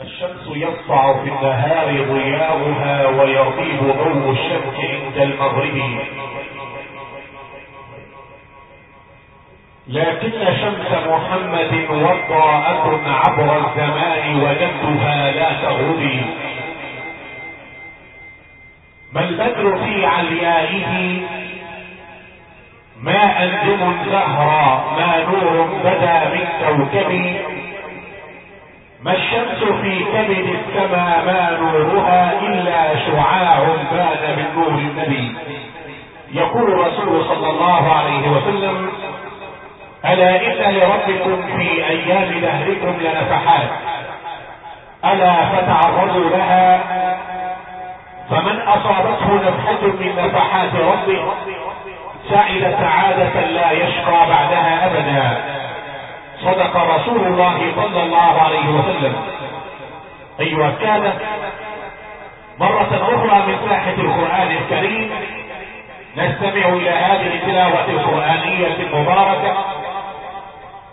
الشمس يسطع في النهار ضياؤها ويطيب ضوء الشمس عند المغرب. لكن شمس محمد وضاءة عبر الزمان وجدها لا تغربي. ما البدر في عليائه؟ ما أنجم زهرا ما نور بدا من كوكب. ما الشمس في كبد السماء ما نورها إلا شعاع بان من نور النبي. يقول الرسول صلى الله عليه وسلم ألا إن لربكم في أيام دهركم لنفحات. ألا فتعرضوا لها فمن أصابته نفحة من نفحات ربه سعد سعادة لا يشقى بعدها أبدا. صدق رسول الله صلى الله عليه وسلم. أيها السادة مرة أخرى من ساحة القرآن الكريم نستمع إلى هذه التلاوة القرآنية المباركة.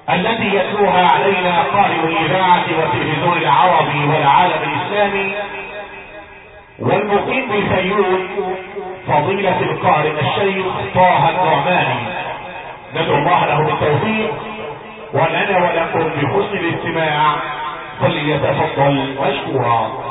التي يتلوها علينا قارئ الإذاعة والتلفزيون العربي والعالم الإسلامي والمقيم بالفيوم فضيلة القارئ الشيخ طه النعماني. ندعو الله له بالتوفيق ولنا ولكم بحسن الاستماع فليتفضل مشكورا.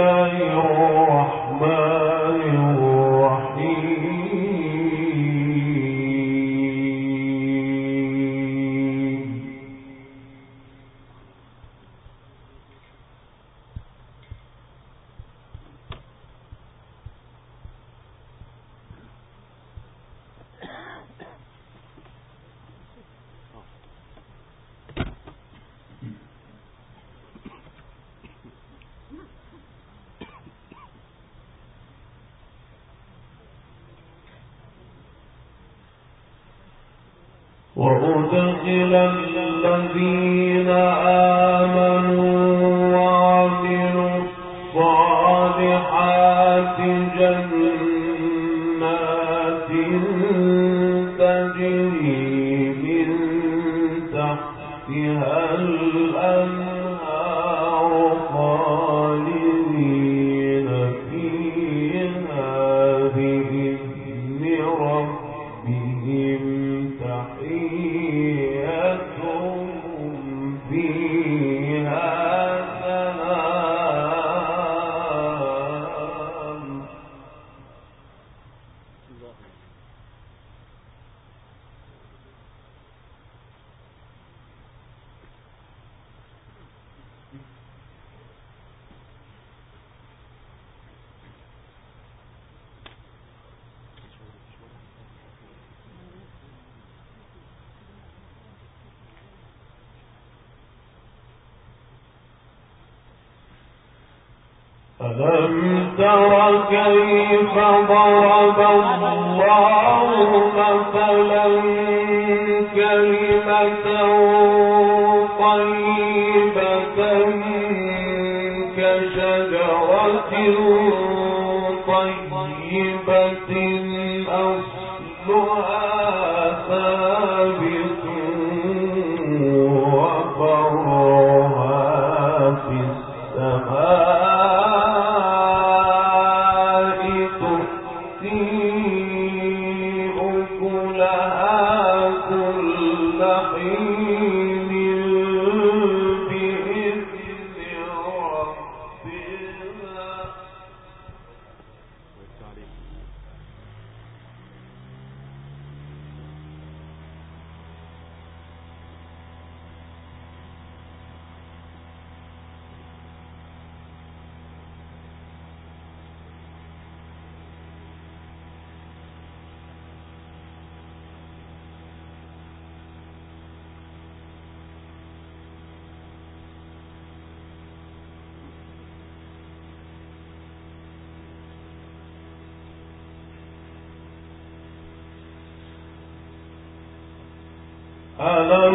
الله وأدخل الذين آمنوا ألم تر كيف ضرب الله مثلا كلمة طيبة كشجرة مثلا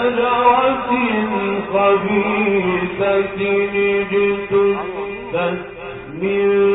شجرة خبيثة اجتثت من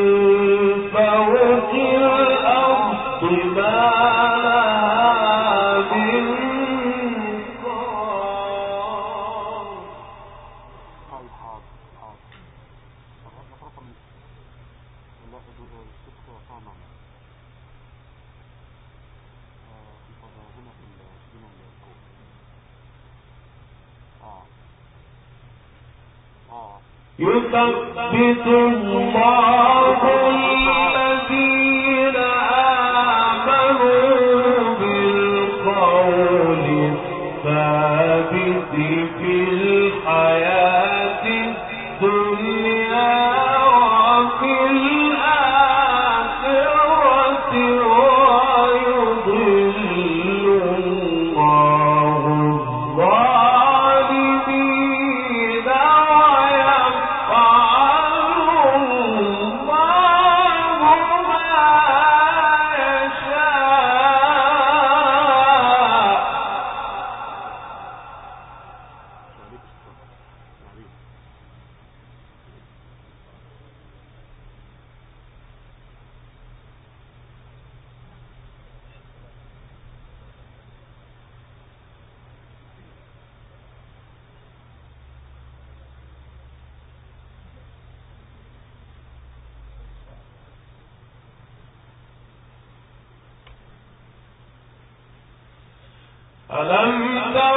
ألم تر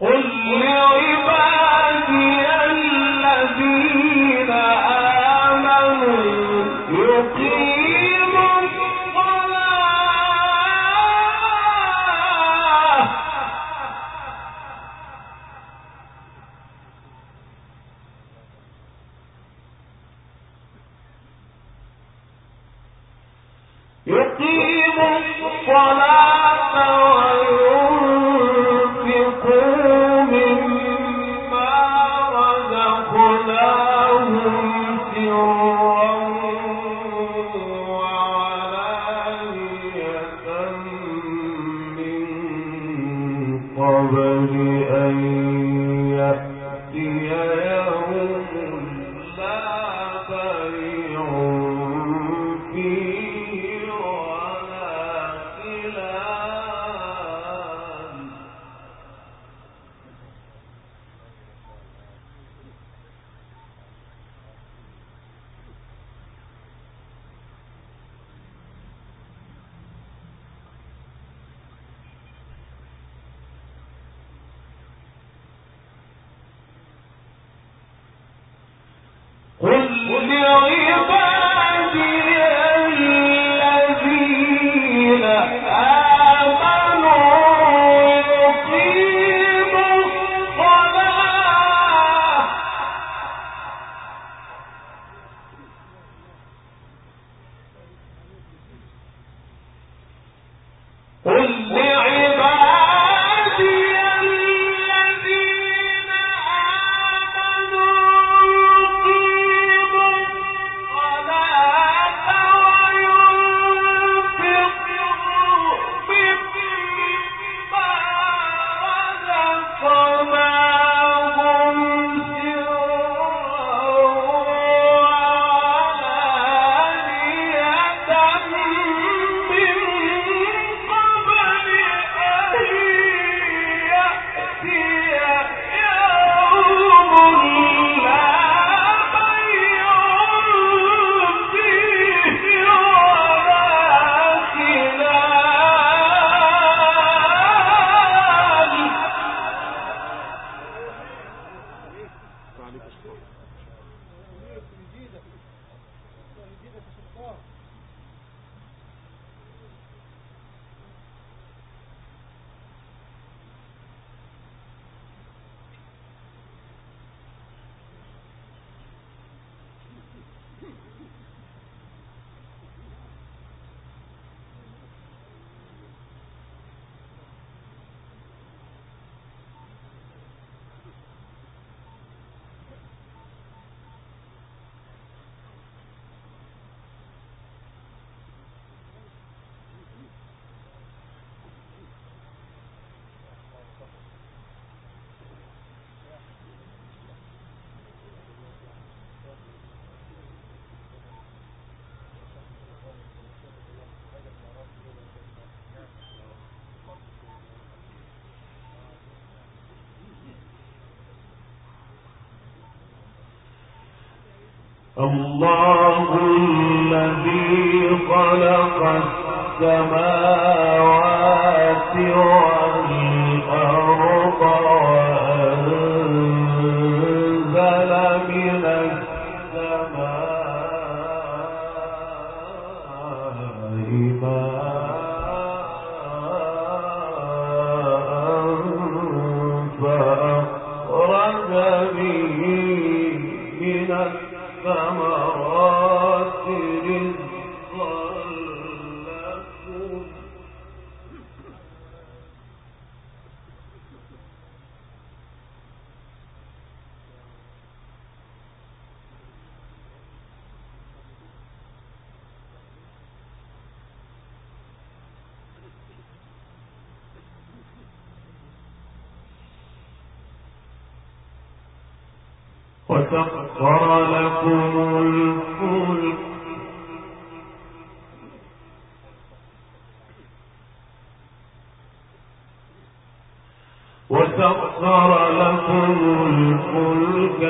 قل قل لعبادي الله الذي خلق السماوات والأرض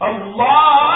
Allah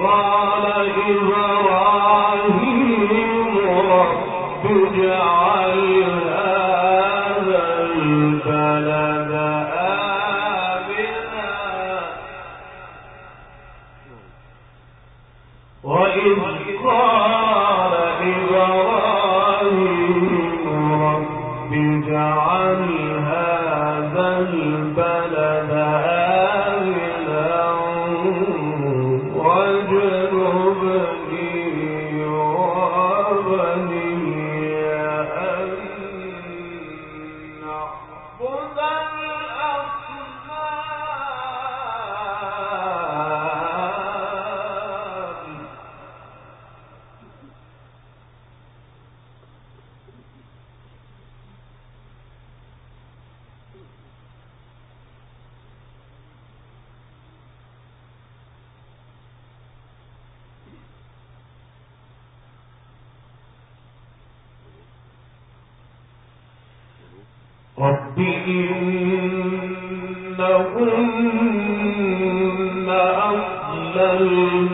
قال إبراهيم رب اجعل أضللن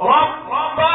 ربنا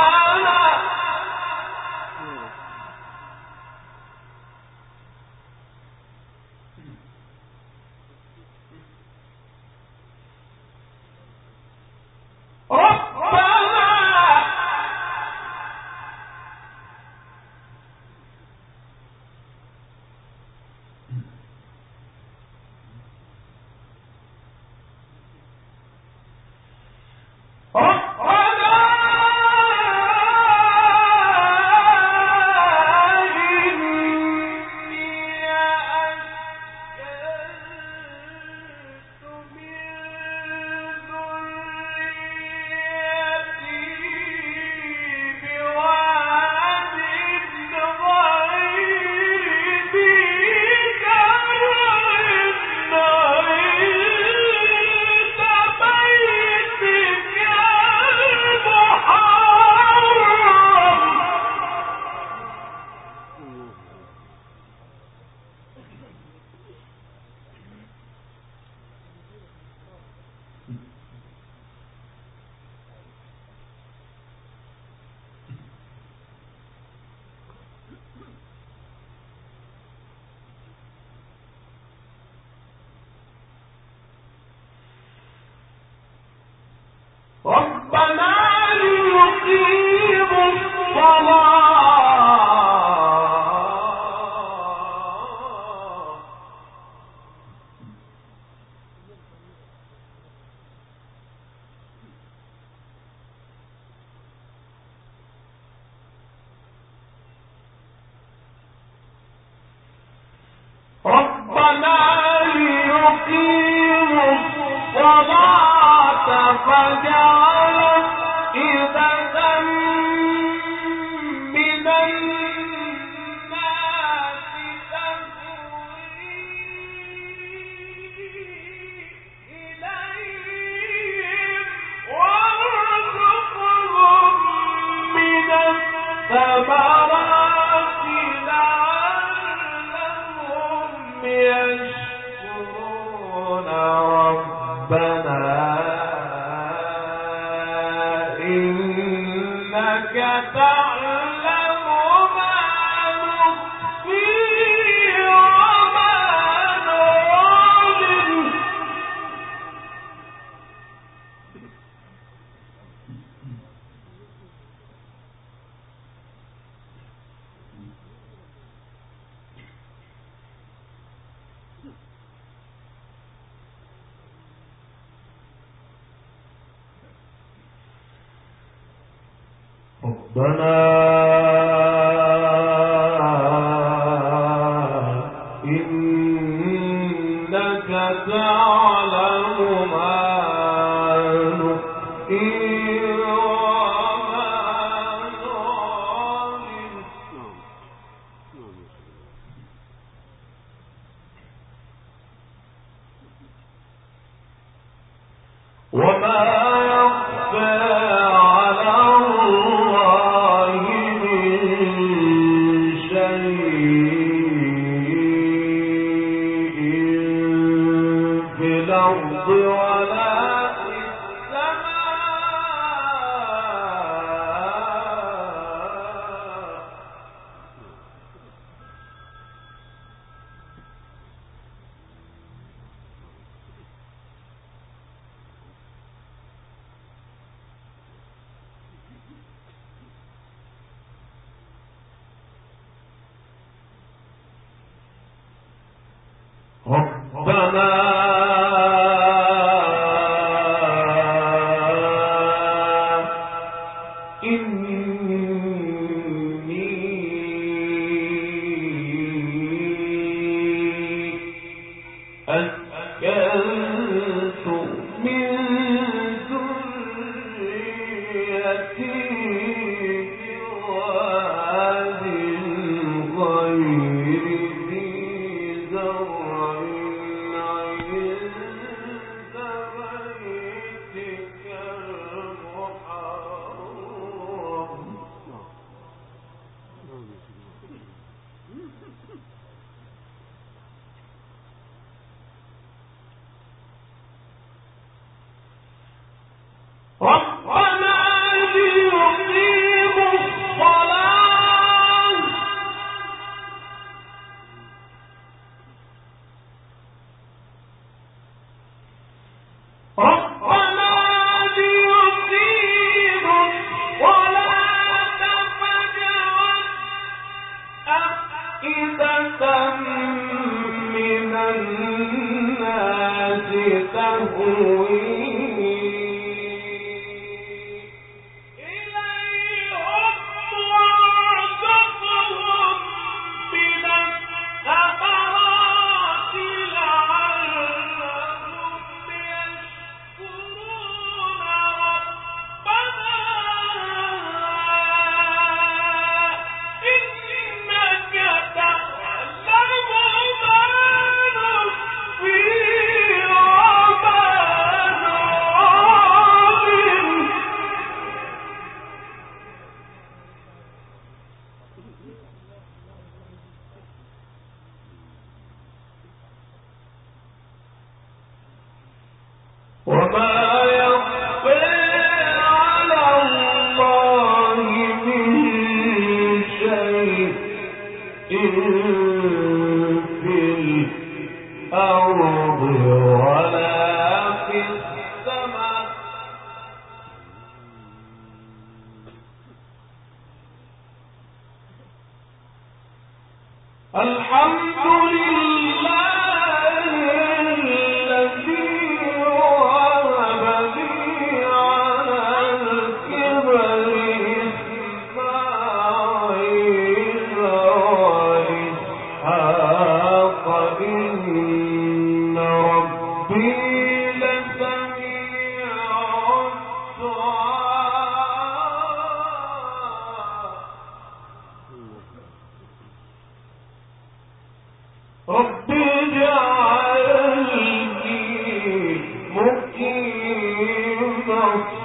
الأرض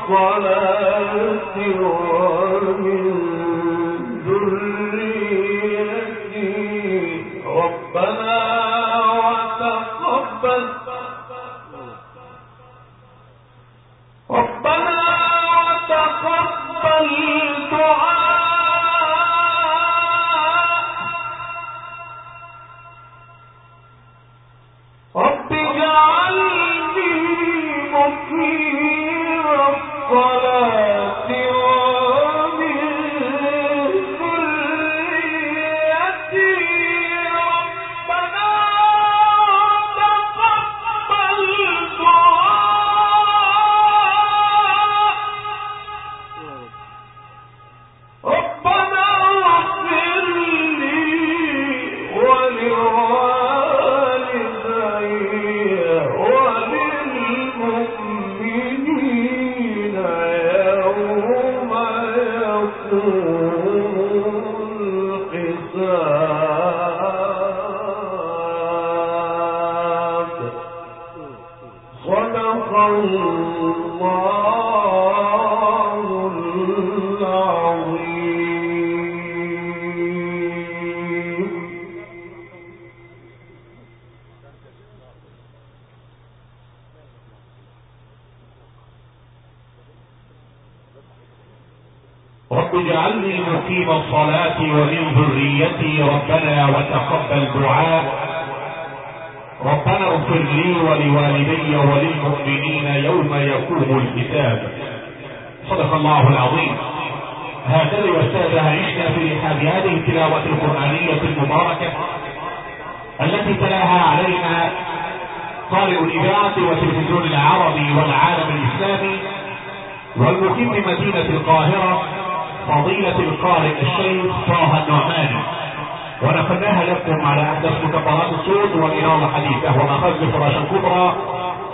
الصلاة لي ولوالدي وللمؤمنين يوم يقوم الحساب. صدق الله العظيم. هكذا يا أستاذ عشنا في هذه التلاوة القرآنية المباركة التي تلاها علينا قارئ الإذاعة والتلفزيون العربي والعالم الإسلامي والمقيم بمدينة القاهرة فضيلة القارئ الشيخ طه النعماني. ونقلناها لكم على احدث مكبرات الصوت والإنارة الحديثة ومخرج فراشة كبرى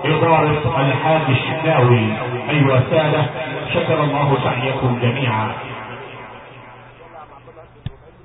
إدارة الحاج الشناوي أيها السادة شكر الله سعيكم جميعا.